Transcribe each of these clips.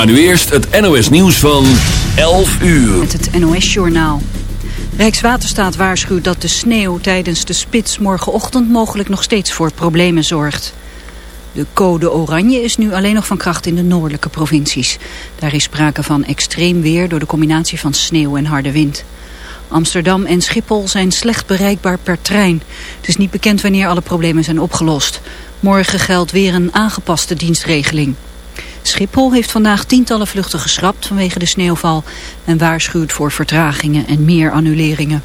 Maar nu eerst het NOS nieuws van 11 uur. Met het NOS Journaal. Rijkswaterstaat waarschuwt dat de sneeuw tijdens de spits morgenochtend mogelijk nog steeds voor problemen zorgt. De code oranje is nu alleen nog van kracht in de noordelijke provincies. Daar is sprake van extreem weer door de combinatie van sneeuw en harde wind. Amsterdam en Schiphol zijn slecht bereikbaar per trein. Het is niet bekend wanneer alle problemen zijn opgelost. Morgen geldt weer een aangepaste dienstregeling. Schiphol heeft vandaag tientallen vluchten geschrapt vanwege de sneeuwval... en waarschuwt voor vertragingen en meer annuleringen.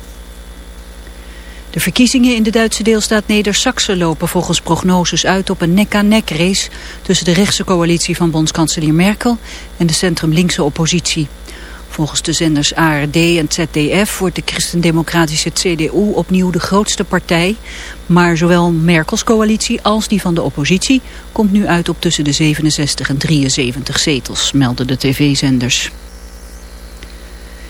De verkiezingen in de Duitse deelstaat Neder-Saxe lopen volgens prognoses uit op een nek-aan-nek race tussen de rechtse coalitie van bondskanselier Merkel en de centrum-linkse oppositie. Volgens de zenders ARD en ZDF wordt de christendemocratische CDU opnieuw de grootste partij. Maar zowel Merkels coalitie als die van de oppositie komt nu uit op tussen de 67 en 73 zetels, melden de tv-zenders.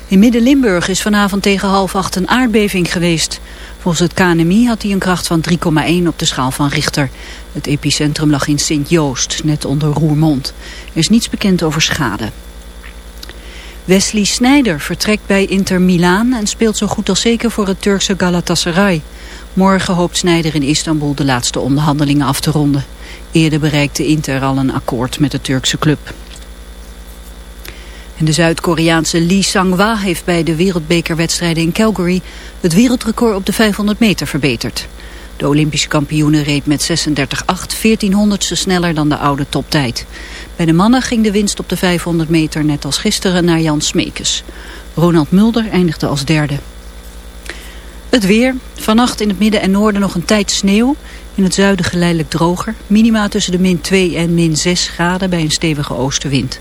In Midden-Limburg is vanavond tegen half acht een aardbeving geweest. Volgens het KNMI had hij een kracht van 3,1 op de schaal van Richter. Het epicentrum lag in Sint-Joost, net onder Roermond. Er is niets bekend over schade. Wesley Sneijder vertrekt bij Inter Milaan en speelt zo goed als zeker voor het Turkse Galatasaray. Morgen hoopt Sneijder in Istanbul de laatste onderhandelingen af te ronden. Eerder bereikte Inter al een akkoord met de Turkse club. En de Zuid-Koreaanse Lee Sang-wa heeft bij de wereldbekerwedstrijden in Calgary het wereldrecord op de 500 meter verbeterd. De Olympische kampioene reed met 36,8 1400ste sneller dan de oude toptijd. Bij de mannen ging de winst op de 500 meter net als gisteren naar Jan Smekes. Ronald Mulder eindigde als derde. Het weer. Vannacht in het midden en noorden nog een tijd sneeuw. In het zuiden geleidelijk droger. Minima tussen de min 2 en min 6 graden bij een stevige oostenwind.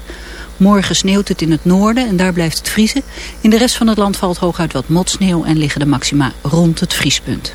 Morgen sneeuwt het in het noorden en daar blijft het vriezen. In de rest van het land valt hooguit wat motsneeuw en liggen de maxima rond het vriespunt.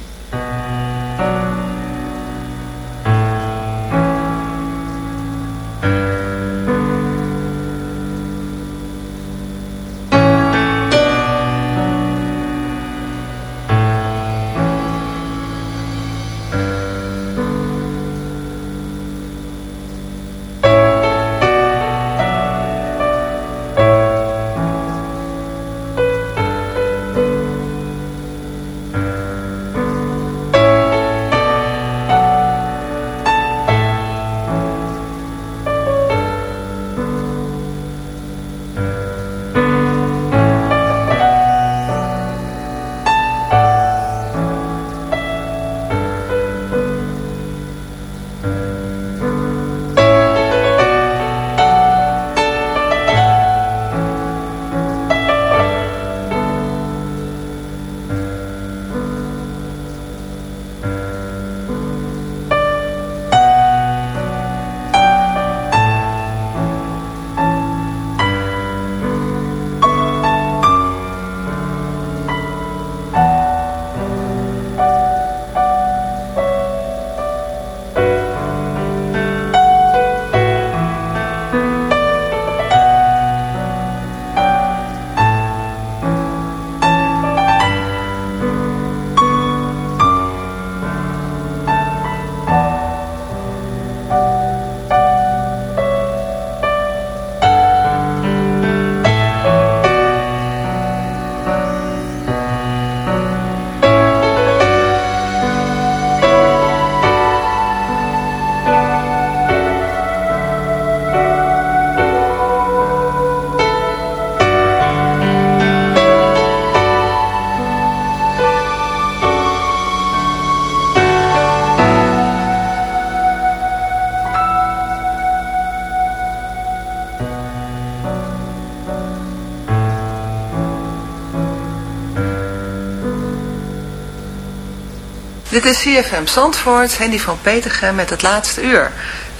Dit is CFM Zandvoort, Henny van Petergem met het laatste uur.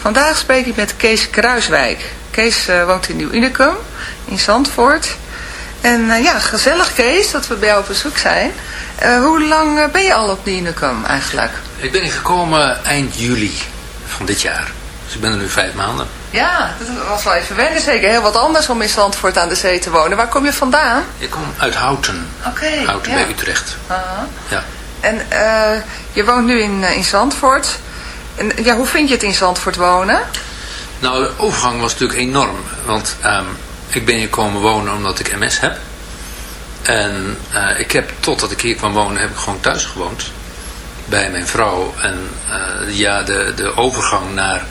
Vandaag spreek ik met Kees Kruiswijk. Kees uh, woont in Nieuw Unicum, in Zandvoort. En uh, ja, gezellig Kees, dat we bij jou op bezoek zijn. Uh, hoe lang ben je al op Nieuw Unicum eigenlijk? Ik ben hier gekomen eind juli van dit jaar. Dus ik ben er nu vijf maanden. Ja, dat was wel even wennen zeker. Heel wat anders om in Zandvoort aan de zee te wonen. Waar kom je vandaan? Ik kom uit Houten. Oké. Houten ja. bij Utrecht. Aha. Ja. En eh, je woont nu in, eh, in Zandvoort. En, ja, hoe vind je het in Zandvoort wonen? Nou, de overgang was natuurlijk enorm. Want ehm, ik ben hier komen wonen omdat ik MS heb. En eh, ik heb, totdat ik hier kwam wonen, heb ik gewoon thuis gewoond. Bij mijn vrouw. En eh, ja, de, de overgang naar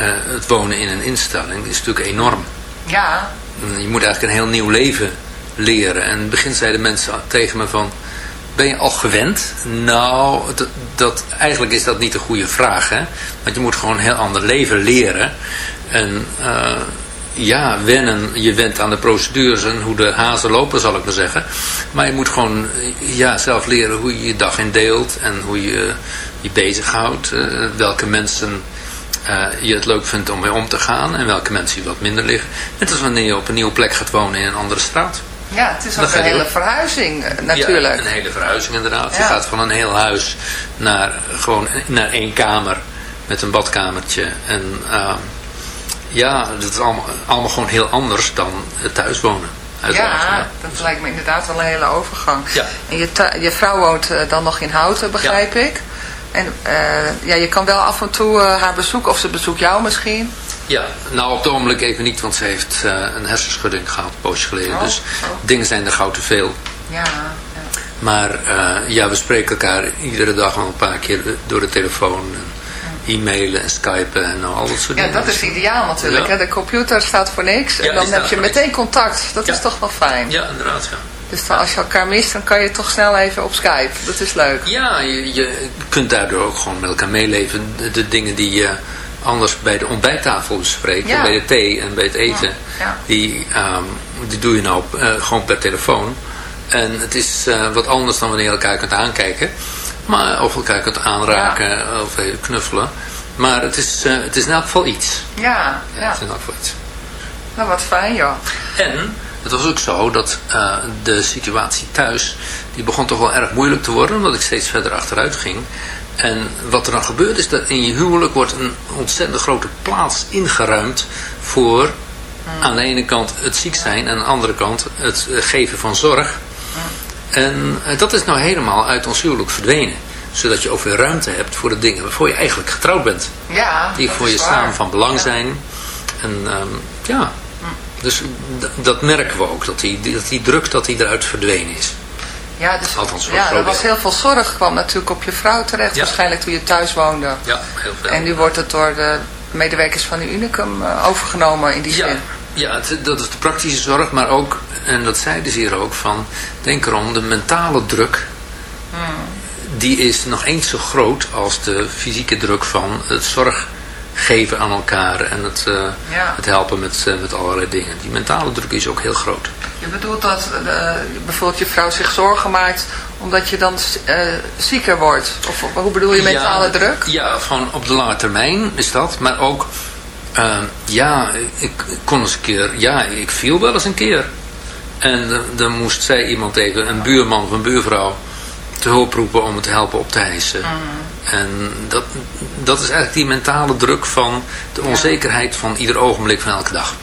het wonen in een instelling is natuurlijk enorm. Ja. Je moet eigenlijk een heel nieuw leven leren. En in het begin zeiden mensen tegen me van... Ben je al gewend? Nou, dat, dat, eigenlijk is dat niet de goede vraag. Hè? Want je moet gewoon een heel ander leven leren. En uh, ja, wennen. Je went aan de procedures en hoe de hazen lopen, zal ik maar zeggen. Maar je moet gewoon ja, zelf leren hoe je je dag indeelt. En hoe je je bezighoudt. Uh, welke mensen uh, je het leuk vindt om mee om te gaan. En welke mensen je wat minder liggen. Net als wanneer je op een nieuwe plek gaat wonen in een andere straat. Ja, het is ook een hele verhuizing natuurlijk. Ja, een hele verhuizing inderdaad. Ja. Je gaat van een heel huis naar, gewoon naar één kamer met een badkamertje. En uh, ja, dat is allemaal, allemaal gewoon heel anders dan het thuis wonen. Ja, ja, dat lijkt me inderdaad wel een hele overgang. Ja. En je, je vrouw woont uh, dan nog in Houten, begrijp ja. ik. En uh, ja, je kan wel af en toe uh, haar bezoeken, of ze bezoekt jou misschien. Ja, nou op het ogenblik even niet, want ze heeft uh, een hersenschudding gehad, een poosje geleden. Oh, dus oh. dingen zijn er gauw te veel. Ja, ja. Maar uh, ja, we spreken elkaar iedere dag wel een paar keer door de telefoon. En e-mailen en skypen en al dat soort ja, dingen. dat is ideaal natuurlijk. Ja. Hè? De computer staat voor niks. Ja, en dan heb je meteen contact. Dat Ja. is toch wel fijn. Ja, inderdaad, ja. Dus als je elkaar mist, dan kan je toch snel even op Skype. Dat is leuk. Ja, je, je kunt daardoor ook gewoon met elkaar meeleven. De, de dingen die je anders bij de ontbijttafel bespreekt, Ja. en bij de thee en bij het eten, Ja. Die, ehm, die doe je nou eh, gewoon per telefoon. En het is eh, wat anders dan wanneer je elkaar kunt aankijken. Maar, of elkaar kunt aanraken of even knuffelen. Maar het is, eh, het is in elk geval iets. Ja, Ja. Het is in elk geval iets. Nou, wat fijn joh. En het was ook zo dat eh, de situatie thuis, die begon toch wel erg moeilijk te worden, omdat ik steeds verder achteruit ging. En wat er dan gebeurt is dat in je huwelijk wordt een ontzettend grote plaats ingeruimd voor aan de ene kant het ziek zijn en aan de andere kant het geven van zorg. En eh, dat is nou helemaal uit ons huwelijk verdwenen. Zodat je ook weer ruimte hebt voor de dingen waarvoor je eigenlijk getrouwd bent. Ja, Die voor je samen van belang zijn. En ehm, ja, dus d- dat merken we ook. Dat die, dat die druk dat die eruit verdwenen is. Ja, dus, Althans, ja er was heel veel zorg kwam natuurlijk op je vrouw terecht. Ja. Waarschijnlijk toen je thuis woonde. Ja, heel veel. En nu wordt het door de medewerkers van de Unicum eh, overgenomen in die ja, zin. ja het- dat is de praktische zorg, maar ook, en dat zeiden ze hier ook, van denk erom, de mentale druk, die is nog eens zo groot als de fysieke druk van het zorg geven aan elkaar en het, eh, Ja. het helpen met, eh, met allerlei dingen. Die mentale druk is ook heel groot. Je bedoelt dat eh, bijvoorbeeld je vrouw zich zorgen maakt omdat je dan eh, zieker wordt? Of hoe bedoel je mentale ja, druk? Ja, gewoon op de lange termijn is dat. Maar ook, eh, ja, ik kon eens een keer, ja, ik viel wel eens een keer. En dan- moest zij iemand even, een buurman of een buurvrouw, te hulp roepen om het te helpen op te hijsen. En dat, dat is eigenlijk die mentale druk van de onzekerheid van ieder ogenblik van elke dag.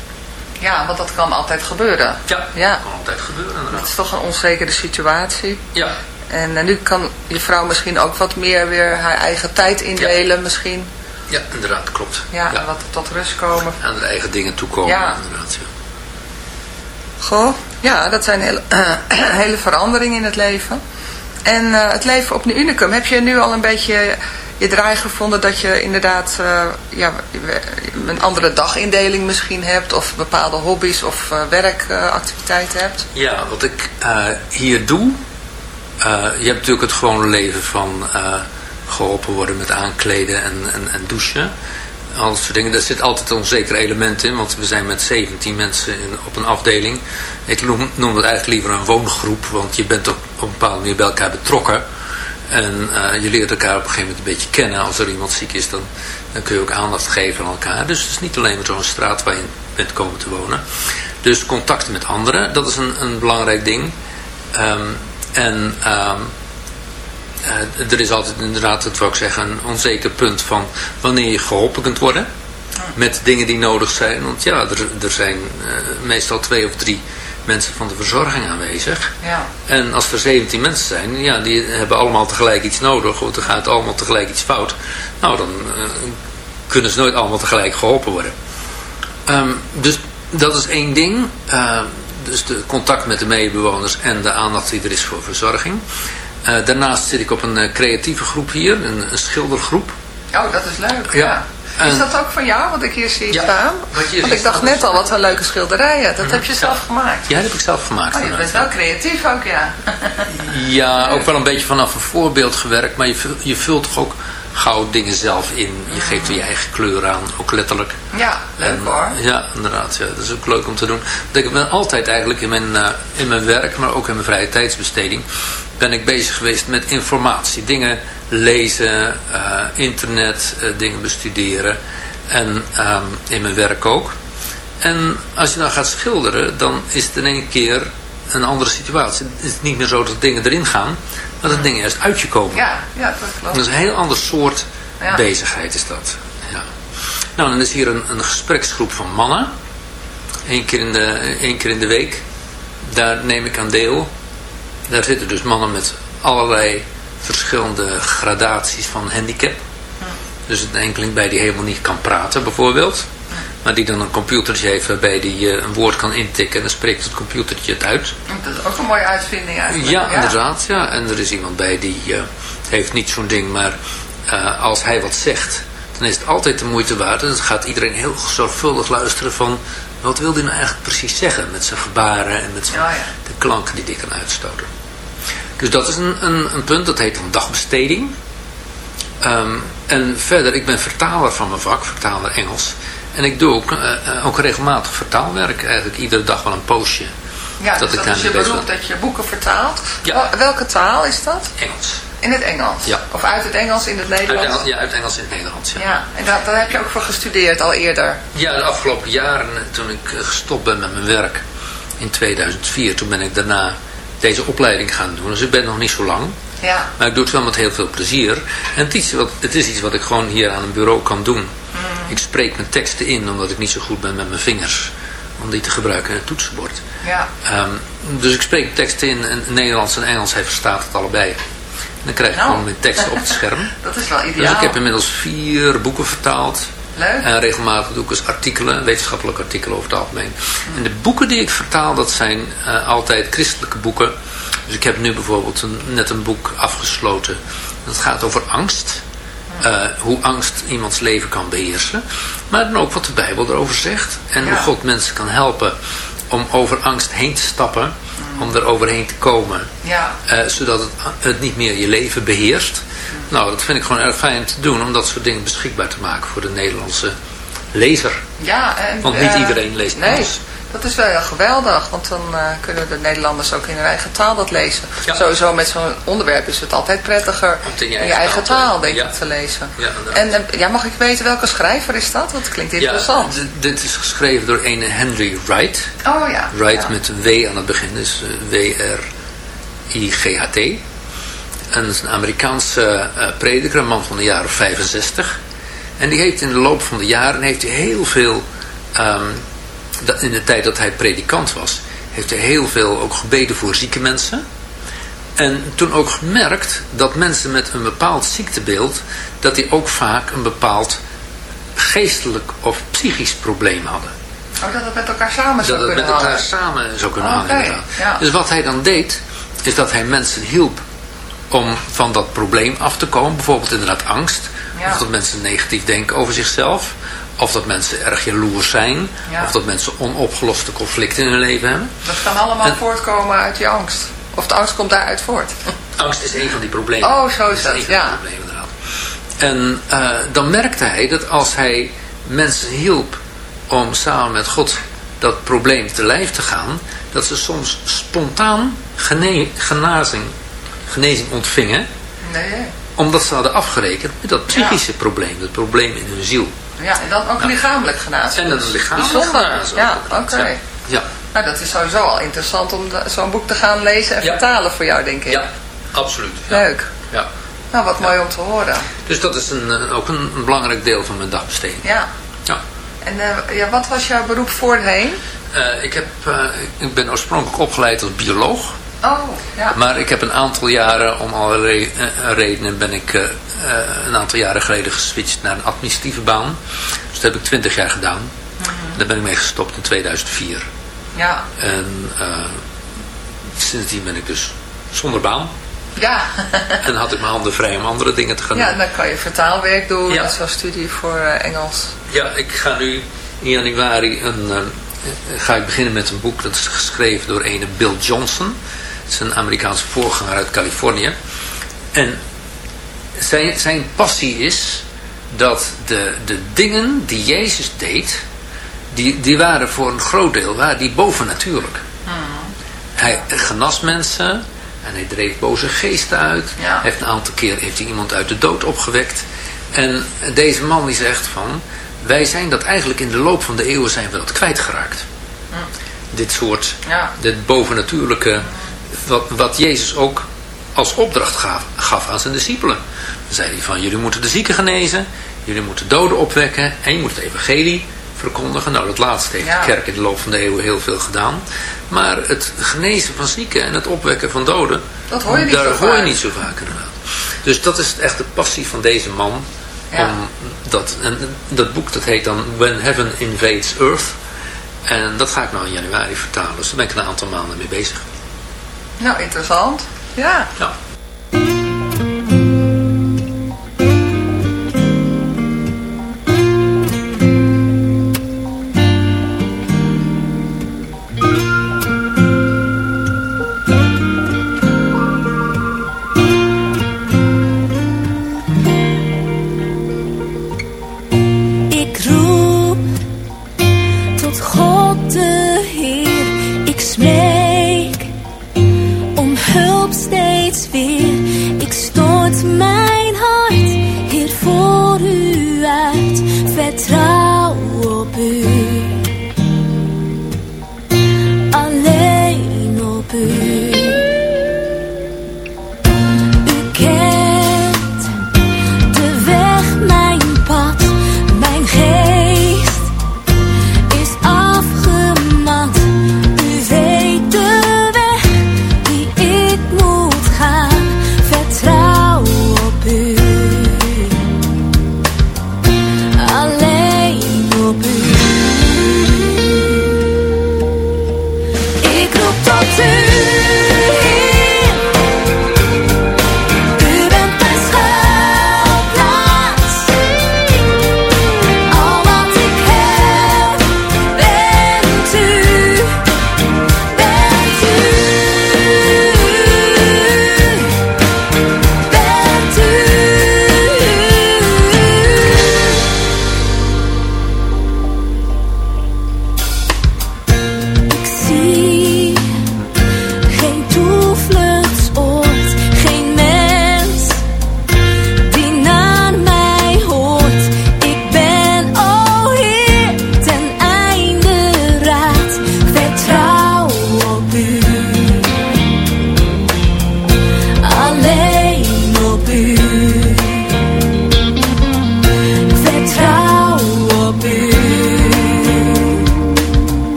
Ja, want dat kan altijd gebeuren. Ja, Ja. dat kan altijd gebeuren Het inderdaad. is toch een onzekere situatie. Ja, En eh, nu kan je vrouw misschien ook wat meer weer haar eigen tijd indelen misschien. ja inderdaad, klopt. Ja, en wat tot rust komen. Aan de eigen dingen toekomen, Ja. inderdaad. Ja. Goh, ja, dat zijn hele, hele veranderingen in het leven. En eh, het leven op de Unicum, heb je nu al een beetje je draai gevonden dat je inderdaad eh, ja, een andere dagindeling misschien hebt of bepaalde hobby's of eh, werkactiviteiten hebt? Ja, wat ik eh, hier doe, je hebt natuurlijk het gewone leven van eh, geholpen worden met aankleden en, en, en douchen. Al dat soort dingen. Daar zit altijd een onzeker element in, want we zijn met 17 mensen in, op een afdeling. Ik noem, noem het eigenlijk liever een woongroep, want je bent op, op een bepaalde manier bij elkaar betrokken. En eh, je leert elkaar op een gegeven moment een beetje kennen. Als er iemand ziek is, dan, dan kun je ook aandacht geven aan elkaar. Dus het is niet alleen maar zo'n straat waar je bent komen te wonen. Dus contact met anderen, dat is een, een belangrijk ding. Ehm, en ehm, eh, er is altijd inderdaad, dat wil ik zeggen, een onzeker punt van wanneer je geholpen kunt worden. met dingen die nodig zijn. Want ja, er, er zijn uh, meestal twee of drie mensen van de verzorging aanwezig. Ja. En als er 17 mensen zijn, ja, die hebben allemaal tegelijk iets nodig. Of er gaat allemaal tegelijk iets fout. Nou, dan uh, kunnen ze nooit allemaal tegelijk geholpen worden. Um, dus dat is één ding. Uh, dus de contact met de medebewoners en de aandacht die er is voor verzorging. Uh, daarnaast zit ik op een creatieve groep hier, een, een schildergroep. Oh, dat is leuk. Ja. ja. Is dat ook van jou, wat ik hier zie ja, staan? Want ik dacht net al, wat een leuke schilderijen. Dat heb je zelf gemaakt. Ja, dat heb ik zelf gemaakt. Oh, je bent wel creatief ook, ja. ja, ook wel een beetje vanaf een voorbeeld gewerkt. Maar je, je vult toch ook gauw dingen zelf in. Je geeft er je eigen kleur aan, ook letterlijk. Ja, leuk en, hoor. Ja, inderdaad. Ja, dat is ook leuk om te doen. Ik ben altijd eigenlijk in mijn, uh, in mijn werk, maar ook in mijn vrije tijdsbesteding, ben ik bezig geweest met informatie. Dingen lezen, uh, internet, uh, dingen bestuderen. En um, in mijn werk ook. En als je dan gaat schilderen, dan is het in één keer een andere situatie. Het is niet meer zo dat dingen erin gaan, maar dat dingen eerst uit je komen. Ja, ja dat klopt. Dat is een heel ander soort ja. bezigheid is dat. Ja. Nou, dan is hier een, een gespreksgroep van mannen. Eén keer, in de, één keer in de week. Daar neem ik aan deel. Daar zitten dus mannen met allerlei verschillende gradaties van handicap. Dus een enkeling bij die helemaal niet kan praten bijvoorbeeld. Maar die dan een computertje heeft waarbij die uh, een woord kan intikken en dan spreekt het computertje het uit. Dat is ook een mooie uitvinding eigenlijk. Ja, inderdaad. Ja. En er is iemand bij die uh, heeft niet zo'n ding, maar uh, als hij wat zegt, dan is het altijd de moeite waard. En dan gaat iedereen heel zorgvuldig luisteren van wat wil hij nou eigenlijk precies zeggen met zijn gebaren en met zijn, ja, ja. Klanken die hij kan uitstoten. Dus dat is een, een, een punt, dat heet een dagbesteding. Um, en verder, ik ben vertaler van mijn vak, vertaler Engels. En ik doe ook, uh, ook regelmatig vertaalwerk, eigenlijk iedere dag wel een poosje. Ja, dat, dus ik dat is je beroep dat je boeken vertaalt. Ja. Welke taal is dat? Engels. In het Engels? Ja. Of uit het Engels in het Nederlands? Uit, ja, uit het Engels in het Nederlands, ja. ja en dat, daar heb je ook voor gestudeerd al eerder? Ja, de afgelopen jaren toen ik gestopt ben met mijn werk in 2004, toen ben ik daarna deze opleiding gaan doen. Dus ik ben nog niet zo lang. Ja. Maar ik doe het wel met heel veel plezier. En het is, wat, het is iets wat ik gewoon hier aan een bureau kan doen. Mm. Ik spreek mijn teksten in omdat ik niet zo goed ben met mijn vingers. Om die te gebruiken in het toetsenbord. Ja. Um, dus ik spreek teksten in, in Nederlands en Engels. Hij verstaat het allebei. En dan krijg ik nou. gewoon mijn teksten op het scherm. Dat is wel ideaal. Dus ik heb inmiddels vier boeken vertaald. Leuk. En regelmatig doe ik eens artikelen, wetenschappelijke artikelen over het algemeen. En de boeken die ik vertaal, dat zijn uh, altijd christelijke boeken. Dus ik heb nu bijvoorbeeld een, net een boek afgesloten. Dat gaat over angst. Uh, hoe angst iemands leven kan beheersen. Maar dan ook wat de Bijbel erover zegt. En ja. hoe God mensen kan helpen om over angst heen te stappen. Om er overheen te komen. Ja. Uh, zodat het, het niet meer je leven beheerst. Nou, dat vind ik gewoon erg fijn te doen. Om dat soort dingen beschikbaar te maken voor de Nederlandse lezer. Ja, en, Want niet uh, iedereen leest nee. Engels. Dat is wel heel geweldig, want dan uh, kunnen de Nederlanders ook in hun eigen taal dat lezen. Ja. Sowieso met zo'n onderwerp is het altijd prettiger Om in je eigen je eigen taal denk ja. ik, te lezen. Ja, en uh, ja, mag ik weten welke schrijver is dat? Dat klinkt interessant. Dit is geschreven door een Henry Wright. oh ja. Wright met een W aan het begin, dus uh, W-R-I-G-H-T. En dat is een Amerikaanse uh, prediker, een man van de jaren 65. En die heeft in de loop van de jaren heeft hij heel veel, um, dat in de tijd dat hij predikant was, heeft hij heel veel ook gebeden voor zieke mensen. En toen ook gemerkt dat mensen met een bepaald ziektebeeld, dat die ook vaak een bepaald geestelijk of psychisch probleem hadden. Oh, dat het met elkaar samen zou Dat het met kunnen elkaar hangen. samen zou kunnen Oké, hangen. ja. Dus wat hij dan deed, is dat hij mensen hielp om van dat probleem af te komen. Bijvoorbeeld inderdaad angst. Ja. Of dat mensen negatief denken over zichzelf. Of dat mensen erg jaloers zijn. Ja. Of dat mensen onopgeloste conflicten in hun leven hebben. Dat kan allemaal En- voortkomen uit je angst. Of de angst komt daaruit voort. Angst is een van die problemen. Oh, zo is dat, van ja. die problemen inderdaad. En eh, dan merkte hij dat als hij mensen hielp om samen met God dat probleem te lijf te gaan, dat ze soms spontaan gene genazing, genezing ontvingen, Nee, omdat ze hadden afgerekend met dat psychische probleem, dat probleem in hun ziel. Ja, en dan ook lichamelijk genaamd. En dat is lichamelijk Bijzonder. Ja, oké. Ja. Ja, Nou, dat is sowieso al interessant om zo'n boek te gaan lezen en vertalen voor jou, denk ik. ja absoluut. Leuk. Ja. Nou, wat mooi om te horen. Dus dat is een, eh, ook een, een belangrijk deel van mijn dagbesteding. Ja. Ja. En ja, wat was jouw beroep voorheen? ik, heb, ik ben oorspronkelijk opgeleid als bioloog. Oh, ja. Maar ik heb een aantal jaren, om allerlei redenen, ben ik een aantal jaren geleden geswitcht naar een administratieve baan. Dus dat heb ik twintig jaar gedaan. Mhm. Daar ben ik mee gestopt in 2004. Ja. En sindsdien ben ik dus zonder baan. Ja. en had ik mijn handen vrij om andere dingen te gaan doen. Ja, dan kan je vertaalwerk doen, ja. zoals studie voor uh, Engels. Ja, ik ga nu in januari een, uh, ga ik beginnen met een boek dat is geschreven door ene Bill Johnson. Het is een Amerikaanse voorganger uit Californië. En zijn, zijn passie is dat de, de dingen die Jezus deed, die, die waren voor een groot deel waren die bovennatuurlijk. Hmm. Hij genas mensen en hij dreef boze geesten uit. Ja. Heeft een aantal keer heeft hij iemand uit de dood opgewekt. En deze man die zegt van, wij zijn dat eigenlijk in de loop van de eeuwen zijn we dat kwijtgeraakt. Hmm. Dit soort, ja. dit bovennatuurlijke, wat, wat Jezus ook als opdracht gaf, gaf aan zijn discipelen. Zei hij van, jullie moeten de zieken genezen, jullie moeten doden opwekken en je moet het evangelie verkondigen. Nou, dat laatste heeft de kerk in de loop van de eeuwen heel veel gedaan. Maar het genezen van zieken en het opwekken van doden, dat hoor je niet daar zo hoor vaak. je niet zo vaak inderdaad. Dus dat is echt de passie van deze man. Ja. Om dat, en dat boek dat heet dan When Heaven Invades Earth. En dat ga ik nou in januari vertalen. Dus daar ben ik een aantal maanden mee bezig. Nou, interessant. Ja. Ja.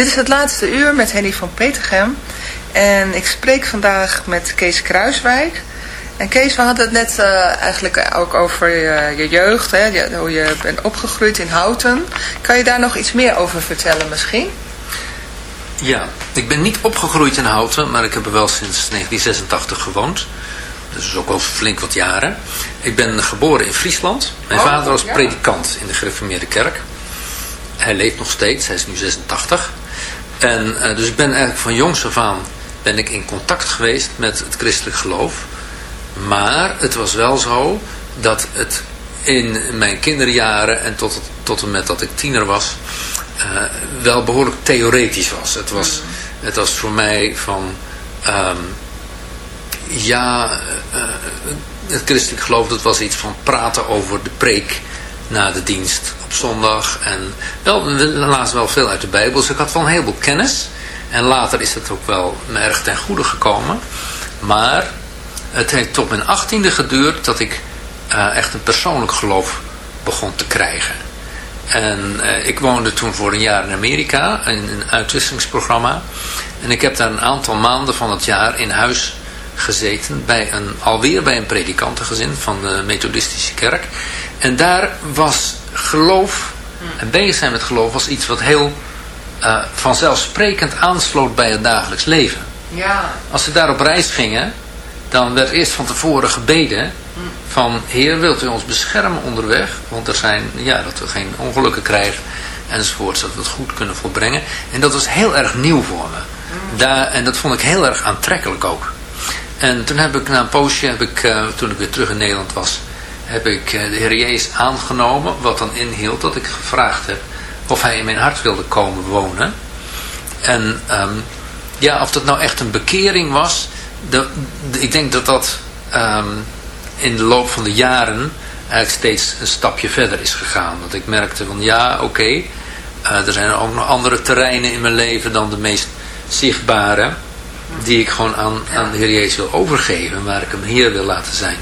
Dit is het laatste uur met Henny van Petergem. En ik spreek vandaag met Kees Kruiswijk. En Kees, we hadden het net uh, eigenlijk ook over je, je jeugd, hè, hoe je bent opgegroeid in Houten. Kan je daar nog iets meer over vertellen misschien? Ja, ik ben niet opgegroeid in Houten, maar ik heb er wel sinds 1986 gewoond. Dus ook al flink wat jaren. Ik ben geboren in Friesland. Mijn oh, vader was predikant in de gereformeerde kerk. Hij leeft nog steeds, hij is nu 86. En uh, dus ik ben eigenlijk van jongs af aan ben ik in contact geweest met het christelijk geloof. Maar het was wel zo dat het in mijn kinderjaren en tot, tot en met dat ik tiener was, uh, wel behoorlijk theoretisch was. Het was, mm. het was voor mij van, um, ja, uh, het christelijk geloof dat was iets van praten over de preek na de dienst op zondag. En wel, laatst wel veel uit de Bijbel. Dus ik had wel een heleboel kennis. En later is het ook wel me erg ten goede gekomen. Maar het heeft tot mijn achttiende geduurd dat ik uh, echt een persoonlijk geloof begon te krijgen. En uh, ik woonde toen voor een jaar in Amerika, in een uitwisselingsprogramma. En ik heb daar een aantal maanden van het jaar in huis gezeten, bij een, alweer bij een predikantengezin van de methodistische kerk. En daar was geloof, en bezig zijn met geloof, was iets wat heel uh, vanzelfsprekend aansloot bij het dagelijks leven. Ja. Als ze daar op reis gingen, dan werd eerst van tevoren gebeden van Heer wilt u ons beschermen onderweg, want er zijn, ja, dat we geen ongelukken krijgen enzovoort, zodat we het goed kunnen volbrengen. En dat was heel erg nieuw voor me. Daar, en dat vond ik heel erg aantrekkelijk ook. En toen heb ik na een poosje, heb ik, uh, toen ik weer terug in Nederland was, heb ik uh, de Heer Jezus aangenomen, wat dan inhield dat ik gevraagd heb of hij in mijn hart wilde komen wonen. En um, ja, of dat nou echt een bekering was, ik denk dat dat um, in de loop van de jaren eigenlijk steeds een stapje verder is gegaan. Dat ik merkte van ja, oké, uh, er zijn ook nog andere terreinen in mijn leven dan de meest zichtbare. Die ik gewoon aan, aan de Heer Jezus wil overgeven, waar ik hem Heer wil laten zijn.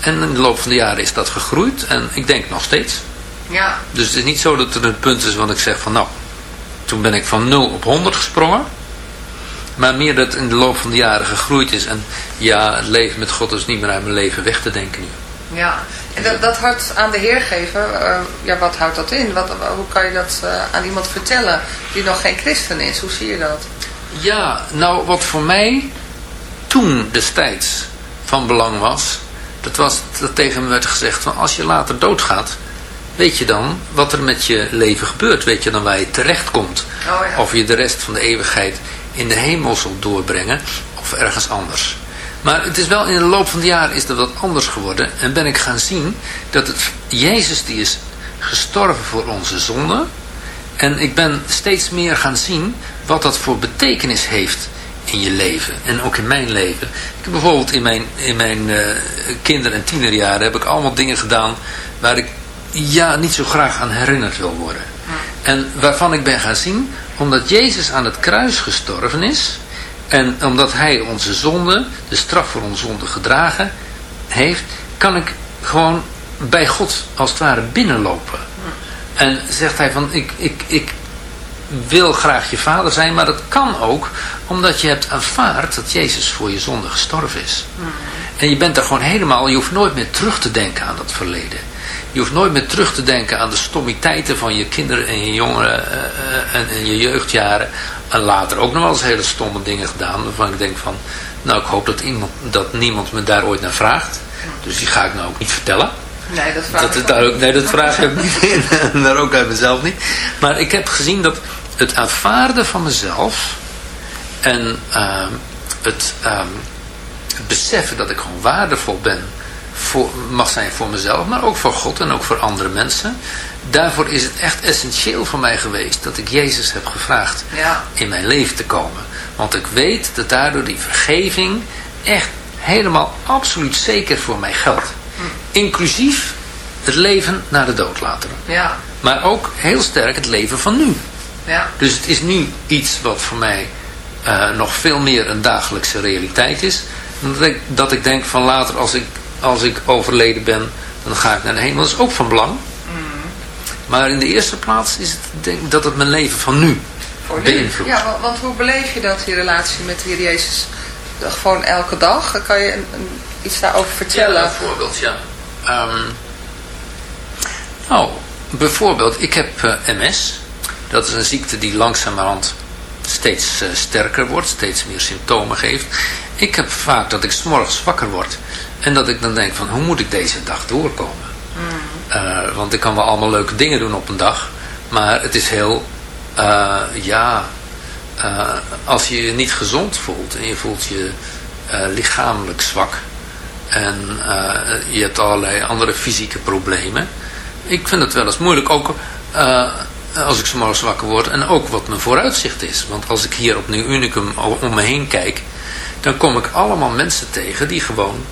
En in de loop van de jaren is dat gegroeid en ik denk nog steeds. Ja. Dus het is niet zo dat er een punt is wat ik zeg van nou, toen ben ik van 0 op 100 gesprongen. Maar meer dat in de loop van de jaren gegroeid is. En ja, het leven met God is niet meer uit mijn leven weg te denken nu. Ja, en dat, dat hart aan de Heer geven, uh, ja, wat houdt dat in? Wat, hoe kan je dat uh, aan iemand vertellen die nog geen christen is? Hoe zie je dat? Ja, nou wat voor mij toen destijds van belang was, dat was dat tegen me werd gezegd van als je later doodgaat, weet je dan wat er met je leven gebeurt. Weet je dan waar je terecht komt. Oh ja. Of je de rest van de eeuwigheid in de hemel zult doorbrengen of ergens anders. Maar het is wel in de loop van de jaren is dat wat anders geworden. En ben ik gaan zien dat het Jezus die is gestorven voor onze zonde. En ik ben steeds meer gaan zien wat dat voor betekenis heeft in je leven. En ook in mijn leven. Ik heb bijvoorbeeld in mijn, in mijn uh, kinder- en tienerjaren heb ik allemaal dingen gedaan waar ik ja, niet zo graag aan herinnerd wil worden. En waarvan ik ben gaan zien, omdat Jezus aan het kruis gestorven is, en omdat hij onze zonde, de straf voor onze zonde gedragen heeft, kan ik gewoon bij God als het ware binnenlopen. En zegt hij van, ik, ik, ik wil graag je vader zijn, maar dat kan ook omdat je hebt aanvaard dat Jezus voor je zonde gestorven is. En je bent er gewoon helemaal, je hoeft nooit meer terug te denken aan dat verleden. Je hoeft nooit meer terug te denken aan de stommiteiten van je kinderen en je jongeren uh, en, en, je jeugdjaren. En later ook nog wel eens hele stomme dingen gedaan. Waarvan ik denk van, nou ik hoop dat, iemand, dat niemand me daar ooit naar vraagt. Dus die ga ik nou ook niet vertellen. Nee, dat vraag, dat, ik daar ook, nee, dat vraag ik niet. En daar ook uit mezelf niet. Maar ik heb gezien dat het aanvaarden van mezelf en uh, het, uh, het beseffen dat ik gewoon waardevol ben voor, mag zijn voor mezelf, maar ook voor God en ook voor andere mensen. Daarvoor is het echt essentieel voor mij geweest dat ik Jezus heb gevraagd ja. in mijn leven te komen. Want ik weet dat daardoor die vergeving echt helemaal absoluut zeker voor mij geldt. Hm. Inclusief het leven na de dood later. Ja. Maar ook heel sterk het leven van nu. Ja. Dus het is nu iets wat voor mij uh, nog veel meer een dagelijkse realiteit is. Dat ik, dat ik denk van later als ik als ik overleden ben, dan ga ik naar de hemel. Dat is ook van belang. Mm. Maar in de eerste plaats is het denk, dat het mijn leven van nu beïnvloedt. Ja, want, want, hoe beleef je dat, die relatie met de Heer Jezus? Gewoon elke dag? Kan je een, een, iets daarover vertellen? Ja, bijvoorbeeld, ja. Um, nou, bijvoorbeeld, ik heb uh, MS. Dat is een ziekte die langzamerhand steeds uh, sterker wordt, steeds meer symptomen geeft. Ik heb vaak dat ik s'morgens wakker word en dat ik dan denk van hoe moet ik deze dag doorkomen? Mm. Uh, want ik kan wel allemaal leuke dingen doen op een dag, maar het is heel, ja, als je je niet gezond voelt en je voelt je lichamelijk zwak en je hebt allerlei andere fysieke problemen. Ik vind het wel eens moeilijk, ook als ik s'morgens wakker word en ook wat mijn vooruitzicht is. Want als ik hier op Nieuw Unicum om me heen kijk, dan kom ik allemaal mensen tegen die gewoon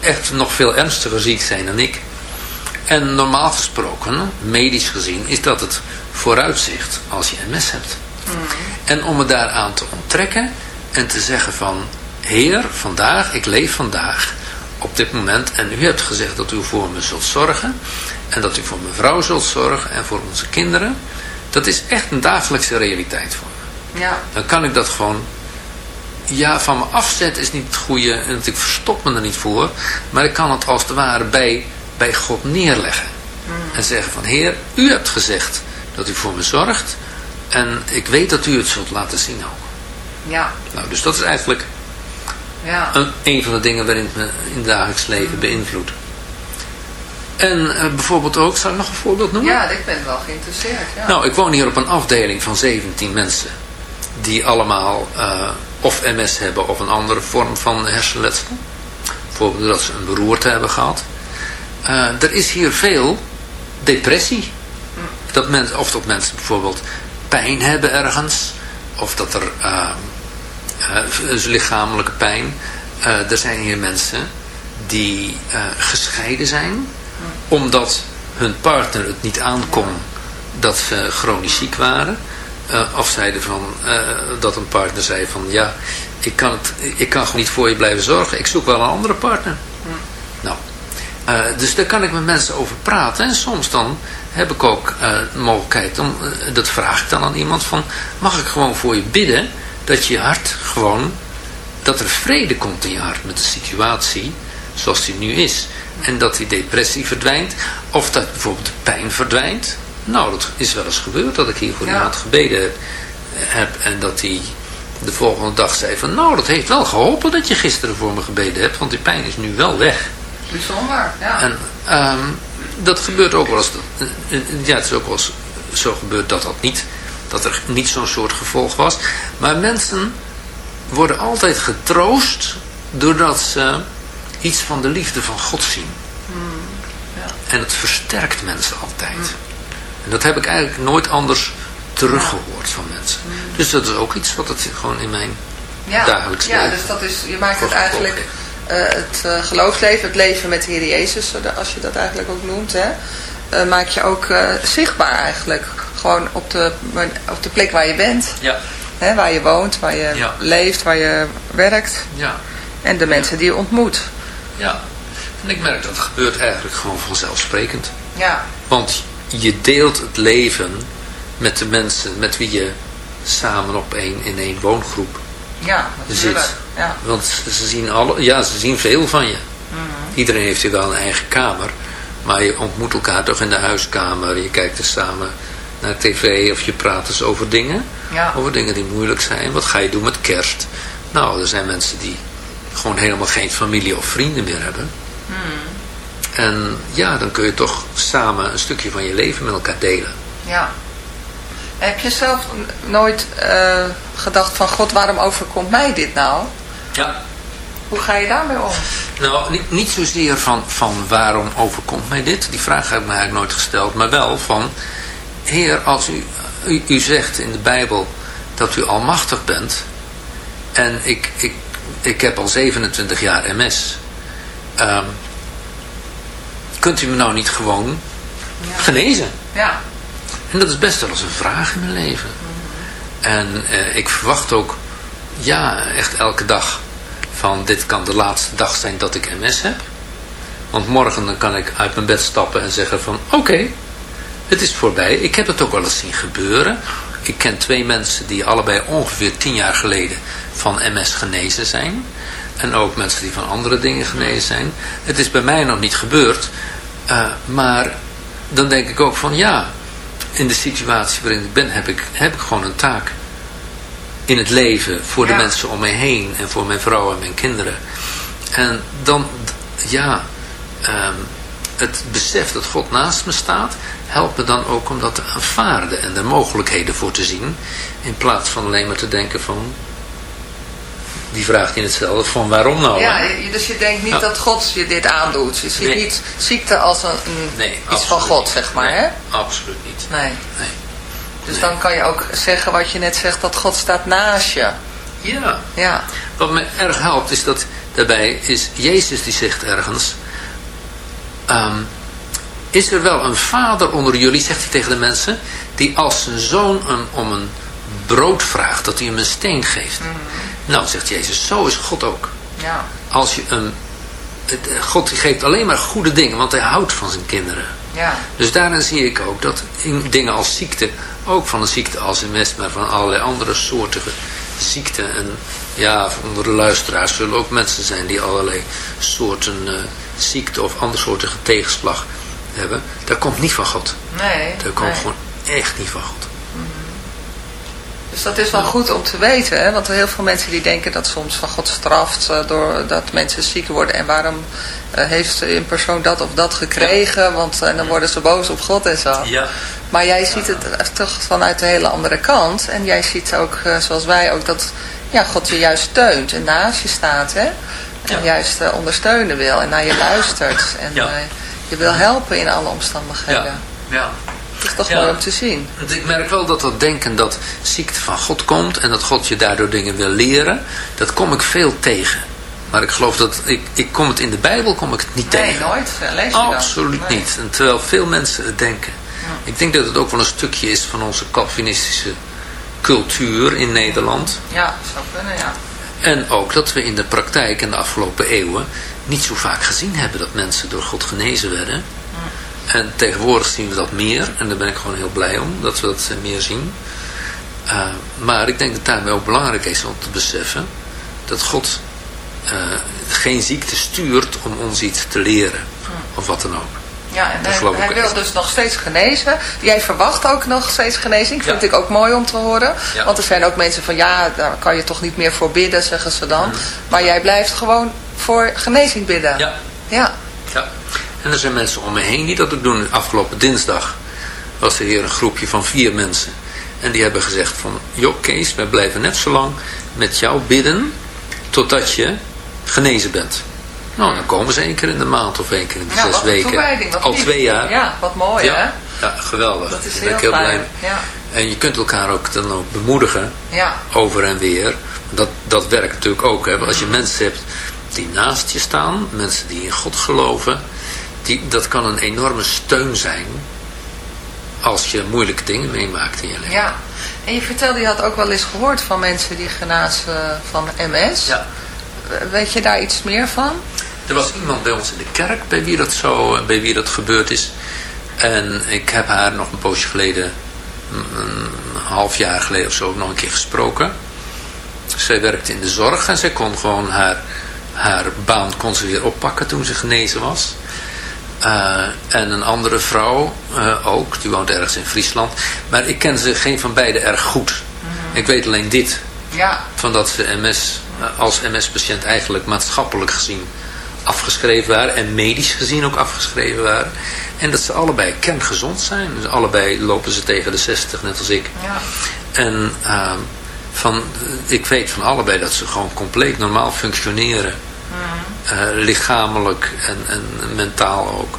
echt nog veel ernstiger ziek zijn dan ik. En normaal gesproken, medisch gezien, is dat het vooruitzicht als je MS hebt. Mm. En om me daaraan te onttrekken en te zeggen van, Heer, vandaag, ik leef vandaag op dit moment en u hebt gezegd dat u voor me zult zorgen en dat u voor mijn vrouw zult zorgen en voor onze kinderen. Dat is echt een dagelijkse realiteit voor me. Ja. Dan kan ik dat gewoon... Ja, van me afzetten is niet het goede. En ik verstop me er niet voor. Maar ik kan het als het ware bij, bij God neerleggen. Mm. En zeggen van... Heer, u hebt gezegd dat u voor me zorgt. En ik weet dat u het zult laten zien ook. Ja. Nou, dus dat is eigenlijk... Ja. Een, een van de dingen waarin het me in het dagelijks leven beïnvloedt. En uh, bijvoorbeeld ook, zou ik nog een voorbeeld noemen? Ja, ik ben wel geïnteresseerd. Ja. Nou, ik woon hier op een afdeling van 17 mensen. Die allemaal uh, of MS hebben of een andere vorm van hersenletsel. Bijvoorbeeld dat ze een beroerte hebben gehad. Uh, er is hier veel depressie. Dat mensen, of dat mensen bijvoorbeeld pijn hebben ergens. Of dat er lichamelijke pijn. er zijn hier mensen die gescheiden zijn omdat hun partner het niet aankon dat ze chronisch ziek waren. Uh, of zeiden van, uh, dat een partner zei van ja, ik kan, het, ik kan gewoon niet voor je blijven zorgen. Ik zoek wel een andere partner. Nou, uh, dus daar kan ik met mensen over praten. En soms dan heb ik ook de mogelijkheid, om, dat vraag ik dan aan iemand van, mag ik gewoon voor je bidden dat je hart gewoon, dat er vrede komt in je hart met de situatie zoals die nu is en dat die depressie verdwijnt. Of dat bijvoorbeeld de pijn verdwijnt. Nou, dat is wel eens gebeurd dat ik hier voor iemand gebeden heb. En dat hij de volgende dag zei van... Nou, dat heeft wel geholpen dat je gisteren voor me gebeden hebt. Want die pijn is nu wel weg. Bijzonder, ja. En um, dat gebeurt ook wel eens... Ja, het is ook wel eens zo gebeurd dat dat niet... Dat er niet zo'n soort gevolg was. Maar mensen worden altijd getroost... Doordat ze iets van de liefde van God zien. Hmm, ja. En het versterkt mensen altijd. Hmm. En dat heb ik eigenlijk nooit anders teruggehoord van mensen. Hmm. Dus dat is ook iets wat het gewoon in mijn ja. dagelijks leven... Ja, dus dat is, je maakt het eigenlijk... Uh, het uh, geloofsleven, het leven met de Heer Jezus, als je dat eigenlijk ook noemt, hè, uh, maak je ook zichtbaar eigenlijk. Gewoon op de, op de plek waar je bent. Ja. Hè, waar je woont, waar je ja. leeft, waar je werkt. Ja. En de mensen die je ontmoet. Ja, en ik merk dat het gebeurt eigenlijk gewoon vanzelfsprekend. Ja. Want je deelt het leven met de mensen met wie je samen op één, in één woongroep ja, zit. Ja. Want ze zien, alle, ja, ze zien veel van je. Mm -hmm. Iedereen heeft hier wel een eigen kamer. Maar je ontmoet elkaar toch in de huiskamer. Je kijkt er samen naar tv of je praat eens over dingen. Ja. Over dingen die moeilijk zijn. Wat ga je doen met kerst? Nou, er zijn mensen die gewoon helemaal geen familie of vrienden meer hebben. En ja, dan kun je toch samen een stukje van je leven met elkaar delen. Ja. Heb je zelf nooit uh, gedacht van, God, waarom overkomt mij dit nou? Ja. Hoe ga je daarmee om? Nou, niet, niet zozeer van, van waarom overkomt mij dit. Die vraag heb ik me eigenlijk nooit gesteld. Maar wel van, Heer, als u, u, u zegt in de Bijbel dat u almachtig bent. En ik, ik ik heb al 27 jaar MS. Um, kunt u me nou niet gewoon ja. genezen? Ja. En dat is best wel eens een vraag in mijn leven. En uh, ik verwacht ook, ja, echt elke dag van dit kan de laatste dag zijn dat ik MS heb. Want morgen dan kan ik uit mijn bed stappen en zeggen van oké, okay, het is voorbij. Ik heb het ook wel eens zien gebeuren. Ik ken twee mensen die allebei ongeveer tien jaar geleden van MS genezen zijn. En ook mensen die van andere dingen genezen zijn. Het is bij mij nog niet gebeurd. Uh, maar dan denk ik ook van ja, in de situatie waarin ik ben heb ik, heb ik gewoon een taak. In het leven, voor de mensen om mij heen en voor mijn vrouw en mijn kinderen. En dan, ja, um, het besef dat God naast me staat, helpt me dan ook om dat te aanvaarden en er mogelijkheden voor te zien. In plaats van alleen maar te denken van, die vraagt in hetzelfde, van waarom nou? Ja, dus je denkt niet dat God je dit aandoet. Je ziet niet ziekte als een, nee, iets van God, zeg maar, hè? Absoluut niet. Nee. nee. Dus dan kan je ook zeggen wat je net zegt, dat God staat naast je. Ja. ja. Wat me erg helpt is dat daarbij is Jezus die zegt ergens... Um, is er wel een vader onder jullie, zegt hij tegen de mensen... die als zijn zoon een, om een brood vraagt, dat hij hem een steen geeft. Mhm. Nou, zegt Jezus, zo is God ook. Ja. Als je een, God geeft alleen maar goede dingen, want hij houdt van zijn kinderen. Ja. Dus daarin zie ik ook dat in dingen als ziekte, ook van een ziekte als MS, maar van allerlei andere soorten ziekten. En ja, onder de luisteraars zullen ook mensen zijn die allerlei soorten uh, ziekte of andere soorten tegenslag hebben. Dat komt niet van God. Nee. Dat komt gewoon echt niet van God. Mhm. Dus dat is wel goed om te weten, hè? want er heel veel mensen die denken dat soms van God straft uh, doordat mensen ziek worden. En waarom uh, heeft een persoon dat of dat gekregen, want en dan worden ze boos op God en zo. Ja. Maar jij ziet het toch vanuit een hele andere kant. En jij ziet ook, zoals wij ook, dat ja, God je juist steunt en naast je staat. Hè? En juist uh, ondersteunen wil en naar je luistert. En uh, je wil helpen in alle omstandigheden. Ja. ja. Dat is toch mooi om te zien. Ik merk wel dat dat denken dat ziekte van God komt en dat God je daardoor dingen wil leren, dat kom ik veel tegen. Maar ik geloof dat, ik, ik kom het in de Bijbel kom ik het niet nee, tegen. Nee, nooit. Lees je Absoluut niet. En terwijl veel mensen het denken. Ik denk dat het ook wel een stukje is van onze Calvinistische cultuur in Nederland. Ja, zou kunnen, ja. En ook dat we in de praktijk in de afgelopen eeuwen niet zo vaak gezien hebben dat mensen door God genezen werden. En tegenwoordig zien we dat meer. En daar ben ik gewoon heel blij om, dat we dat meer zien. Uh, maar ik denk dat het daarmee ook belangrijk is om te beseffen dat God uh, geen ziekte stuurt om ons iets te leren. Of wat dan ook. Ja, en hij, hij wil dus nog steeds genezen. Jij verwacht ook nog steeds genezing. Vind ik ook mooi om te horen. Want er zijn ook mensen van, ja, daar kan je toch niet meer voor bidden, zeggen ze dan. Mm. Maar jij blijft gewoon voor genezing bidden. Ja. Ja. ja. En er zijn mensen om me heen die dat ook doen. Afgelopen dinsdag was er hier een groepje van vier mensen. En die hebben gezegd van, joh Kees, wij blijven net zo lang met jou bidden totdat je genezen bent. Nou, dan komen ze één keer in de maand of één keer in de zes weken. Al twee jaar. Ja, wat mooi hè? Ja, geweldig. Dat is heel, ben ik heel blij. Ja. En je kunt elkaar ook dan ook bemoedigen. Ja. Over en weer. Dat, dat werkt natuurlijk ook. Hè? Als je mensen hebt die naast je staan. Mensen die in God geloven. Die, dat kan een enorme steun zijn. Als je moeilijke dingen meemaakt in je leven. Ja. En je vertelde, je had ook wel eens gehoord van mensen die genazen van MS. Ja. Weet je daar iets meer van? Er was iemand bij ons in de kerk bij wie dat, zo, bij wie dat gebeurd is. En ik heb haar nog een poosje geleden, een half jaar geleden of zo, nog een keer gesproken. Zij werkte in de zorg en zij kon gewoon haar, haar baan kon ze weer oppakken toen ze genezen was. Uh, en een andere vrouw uh, ook, die woont ergens in Friesland. Maar ik ken ze geen van beiden erg goed. Mm -hmm. Ik weet alleen dit. Ja. Van dat ze MS, als MS-patiënt eigenlijk maatschappelijk gezien afgeschreven waren. En medisch gezien ook afgeschreven waren. En dat ze allebei kerngezond zijn. Dus allebei lopen ze tegen de 60, net als ik. Ja. En uh, van, ik weet van allebei dat ze gewoon compleet normaal functioneren. Mm. Uh, lichamelijk en, en mentaal ook.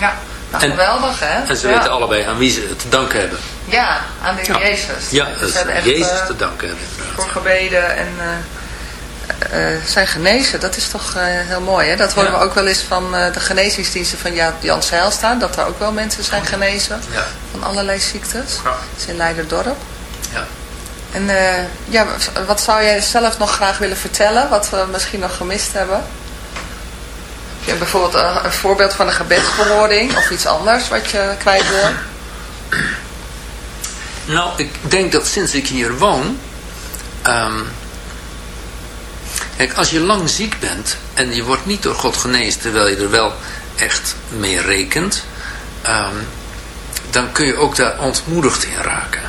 Ja, nou, en, geweldig hè. En ze ja. weten allebei aan wie ze het te danken hebben. Ja, aan de ja. Jezus. Ja, dus ze echt, Jezus te danken hebben. Voor gebeden en... Uh, zijn genezen. Dat is toch uh, heel mooi. Hè? Dat horen ja. we ook wel eens van uh, de genezingsdiensten van Jan Zeilstaan. Dat er ook wel mensen zijn genezen ja. van allerlei ziektes. Ja. Dat is in Leiderdorp. Ja. En ja, wat zou jij zelf nog graag willen vertellen? Wat we misschien nog gemist hebben? Ja, bijvoorbeeld een voorbeeld van een gebedsverhoring of iets anders wat je kwijt wil? Nou, ik denk dat sinds ik hier woon... Um, kijk, als je lang ziek bent en je wordt niet door God genezen... terwijl je er wel echt mee rekent... Um, dan kun je ook daar ontmoedigd in raken.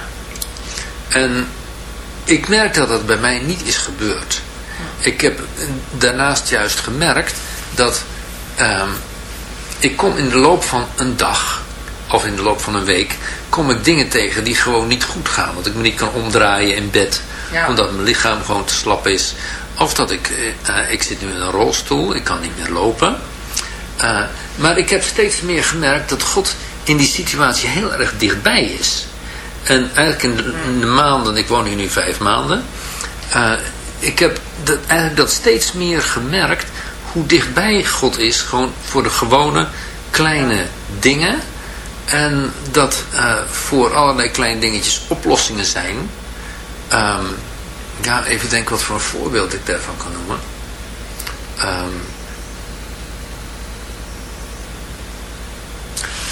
En ik merk dat dat bij mij niet is gebeurd. Ik heb daarnaast juist gemerkt dat um, ik kom in de loop van een dag of in de loop van een week kom ik dingen tegen die gewoon niet goed gaan. Dat ik me niet kan omdraaien in bed. Omdat mijn lichaam gewoon te slap is. Of dat ik, uh, ik zit nu in een rolstoel, ik kan niet meer lopen. Uh, maar ik heb steeds meer gemerkt dat God in die situatie heel erg dichtbij is. En eigenlijk in de, maanden, ik woon hier nu vijf maanden. Uh, ik heb dat, eigenlijk dat steeds meer gemerkt hoe dichtbij God is. Gewoon voor de gewone kleine dingen. En dat voor allerlei kleine dingetjes oplossingen zijn. Um, ja, even denken wat voor een voorbeeld ik daarvan kan noemen. Um,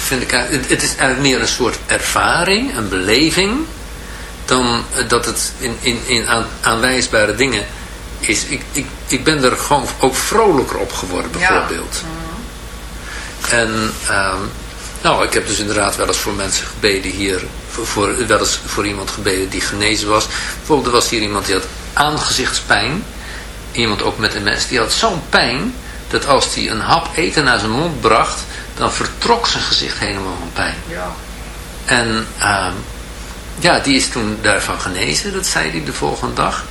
vind ik, het is eigenlijk meer een soort ervaring, een beleving, dan dat het in, in, in aan, aanwijsbare dingen is. Ik, ik, ik ben er gewoon ook vrolijker op geworden, bijvoorbeeld. Ja. En, um, nou, ik heb dus inderdaad wel eens voor mensen gebeden hier, voor, voor, wel eens voor iemand gebeden die genezen was. Bijvoorbeeld, er was hier iemand die had aangezichtspijn. Iemand ook met MS, die had zo'n pijn, dat als hij een hap eten naar zijn mond bracht, dan vertrok zijn gezicht helemaal van pijn. Ja. En uh, ja, die is toen daarvan genezen, dat zei hij de volgende dag.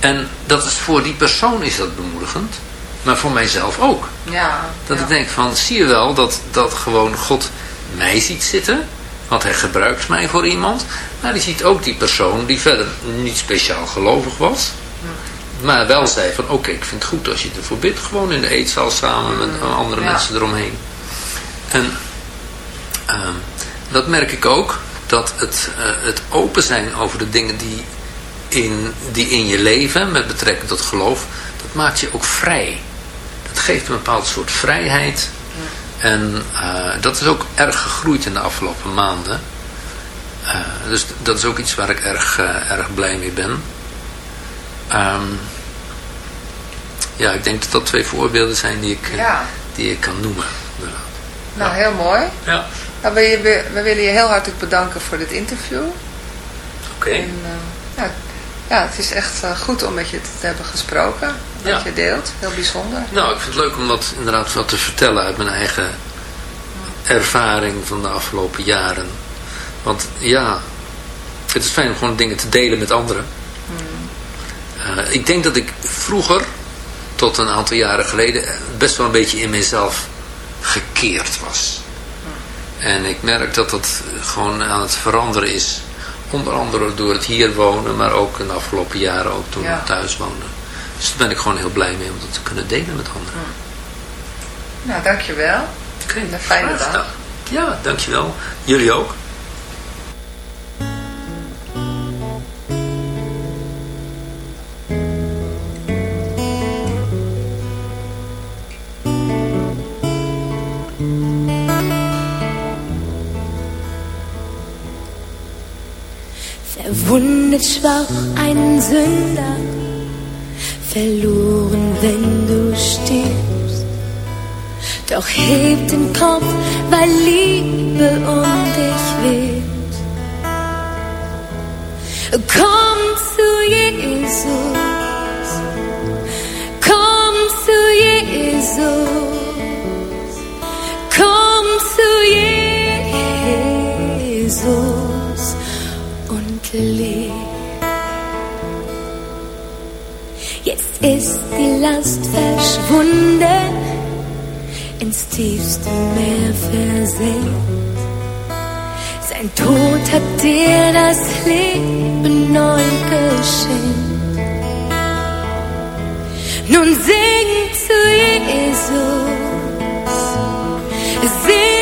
En dat is voor die persoon is dat bemoedigend, maar voor mijzelf ook. Ja, dat ik denk van, zie je wel dat, dat gewoon God mij ziet zitten, want hij gebruikt mij voor iemand, maar hij ziet ook die persoon die verder niet speciaal gelovig was, maar wel zei van, oké, ik vind het goed als je ervoor bidt, gewoon in de eetzaal samen met andere mensen eromheen. En uh, dat merk ik ook, dat het, uh, het open zijn over de dingen die in, die in je leven, met betrekking tot geloof, dat maakt je ook vrij. Dat geeft een bepaald soort vrijheid. En uh, dat is ook erg gegroeid in de afgelopen maanden. Uh, dus dat is ook iets waar ik erg, erg blij mee ben. Um, ja, ik denk dat dat twee voorbeelden zijn die ik, ja. die ik kan noemen. Nou, heel mooi. Ja. Nou, we, we, we, willen je heel hartelijk bedanken voor dit interview. Oké. Okay. Uh, ja, ja, het is echt uh, goed om met je te hebben gesproken. Dat ja. je deelt. Heel bijzonder. Nou, ik vind het leuk om wat, inderdaad wat te vertellen uit mijn eigen ervaring van de afgelopen jaren. Want ja, het is fijn om gewoon dingen te delen met anderen. Hmm. Uh, ik denk dat ik vroeger, tot een aantal jaren geleden, best wel een beetje in mezelf gekeerd was. En ik merk dat dat gewoon aan het veranderen is. Onder andere door het hier wonen, maar ook in de afgelopen jaren ook toen ja. ik thuis woonde. Dus daar ben ik gewoon heel blij mee om dat te kunnen delen met anderen. Nou, dankjewel. Oké, okay, een fijne dag. Ja, dankjewel. Jullie ook. verwundet schwach ein Sünder, verloren, wenn du stirbst. Doch heb den Kopf, weil Liebe um dich weht. Komm zu Jesus, ist die Last verschwunden, ins tiefste Meer versenkt. Sein Tod hat dir das Leben neu geschenkt. Nun sing zu Jesus, sing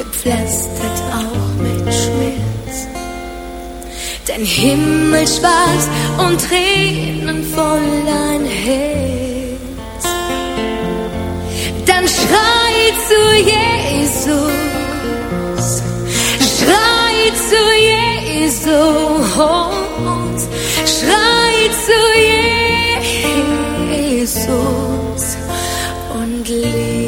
gepflastert auch mit Schmerz. Dein Himmel schwarz und Tränen voll ein Herz. Dann schrei zu Jesus, schrei zu Jesus, schrei zu Jesus und lebe.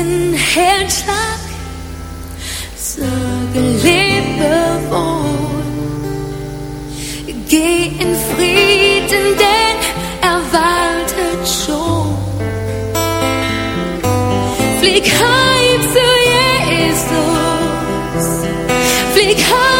Letzten Herzschlag sage lebe wohl. Geh in Frieden, denn er wartet schon. Flieg heim zu Jesus, flieg heim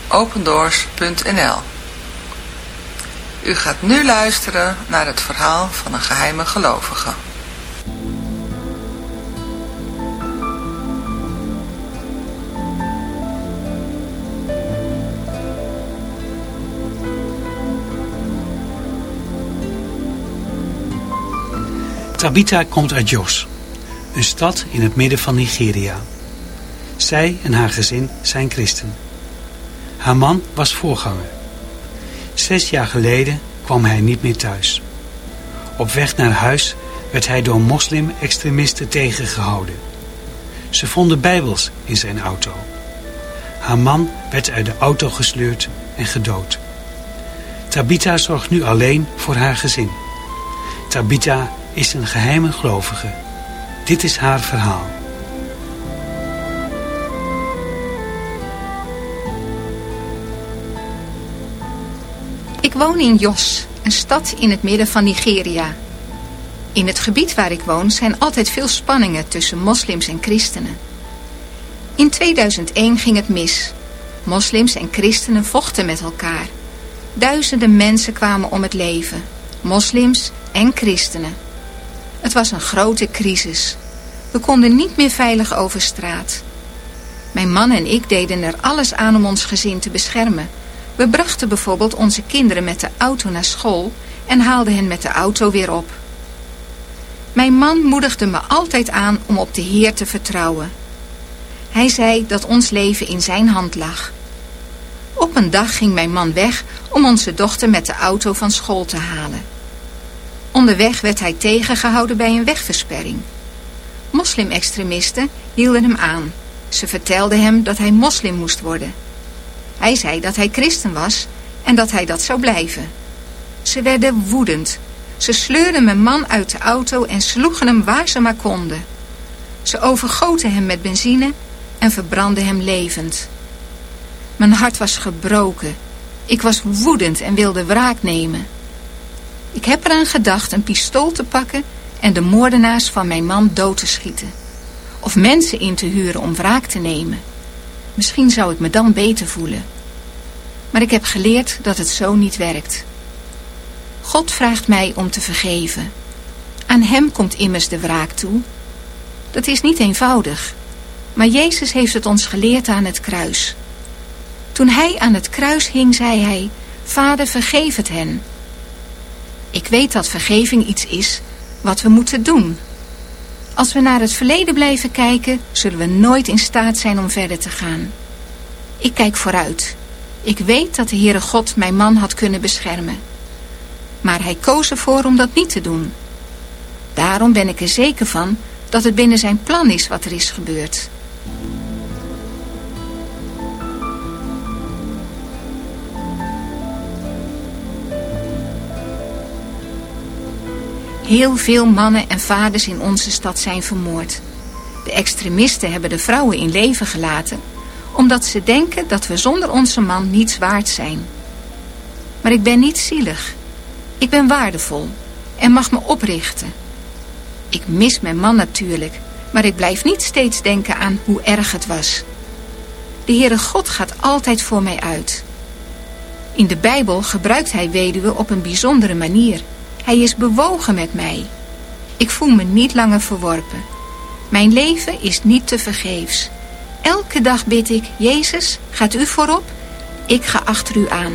www.opendoors.nl U gaat nu luisteren naar het verhaal van een geheime gelovige. Tabitha komt uit Jos, een stad in het midden van Nigeria. Zij en haar gezin zijn christen. Haar man was voorganger. Zes jaar geleden kwam hij niet meer thuis. Op weg naar huis werd hij door moslim-extremisten tegengehouden. Ze vonden bijbels in zijn auto. Haar man werd uit de auto gesleurd en gedood. Tabitha zorgt nu alleen voor haar gezin. Tabitha is een geheime gelovige. Dit is haar verhaal. Ik woon in Jos, een stad in het midden van Nigeria. In het gebied waar ik woon zijn altijd veel spanningen tussen moslims en christenen. In 2001 ging het mis. Moslims en christenen vochten met elkaar. Duizenden mensen kwamen om het leven. Moslims en christenen. Het was een grote crisis. We konden niet meer veilig over straat. Mijn man en ik deden er alles aan om ons gezin te beschermen. We brachten bijvoorbeeld onze kinderen met de auto naar school en haalden hen met de auto weer op. Mijn man moedigde me altijd aan om op de Heer te vertrouwen. Hij zei dat ons leven in zijn hand lag. Op een dag ging mijn man weg om onze dochter met de auto van school te halen. Onderweg werd hij tegengehouden bij een wegversperring. Moslimextremisten hielden hem aan. Ze vertelden hem dat hij moslim moest worden. Hij zei dat hij christen was en dat hij dat zou blijven. Ze werden woedend. Ze sleurden mijn man uit de auto en sloegen hem waar ze maar konden. Ze overgoten hem met benzine en verbrandden hem levend. Mijn hart was gebroken. Ik was woedend en wilde wraak nemen. Ik heb eraan gedacht een pistool te pakken en de moordenaars van mijn man dood te schieten. Of mensen in te huren om wraak te nemen. Misschien zou ik me dan beter voelen. Maar ik heb geleerd dat het zo niet werkt. God vraagt mij om te vergeven. Aan hem komt immers de wraak toe. Dat is niet eenvoudig. Maar Jezus heeft het ons geleerd aan het kruis. Toen hij aan het kruis hing, zei hij... Vader, vergeef het hen. Ik weet dat vergeving iets is wat we moeten doen. Als we naar het verleden blijven kijken, zullen we nooit in staat zijn om verder te gaan. Ik kijk vooruit. Ik weet dat de Heere God mijn man had kunnen beschermen. Maar hij koos ervoor om dat niet te doen. Daarom ben ik er zeker van dat het binnen zijn plan is wat er is gebeurd. Heel veel mannen en vaders in onze stad zijn vermoord. De extremisten hebben de vrouwen in leven gelaten... omdat ze denken dat we zonder onze man niets waard zijn. Maar ik ben niet zielig. Ik ben waardevol en mag me oprichten. Ik mis mijn man natuurlijk... maar ik blijf niet steeds denken aan hoe erg het was. De Heere God gaat altijd voor mij uit. In de Bijbel gebruikt hij weduwe op een bijzondere manier... Hij is bewogen met mij. Ik voel me niet langer verworpen. Mijn leven is niet te vergeefs. Elke dag bid ik, Jezus, gaat u voorop? Ik ga achter u aan.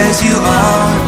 As you are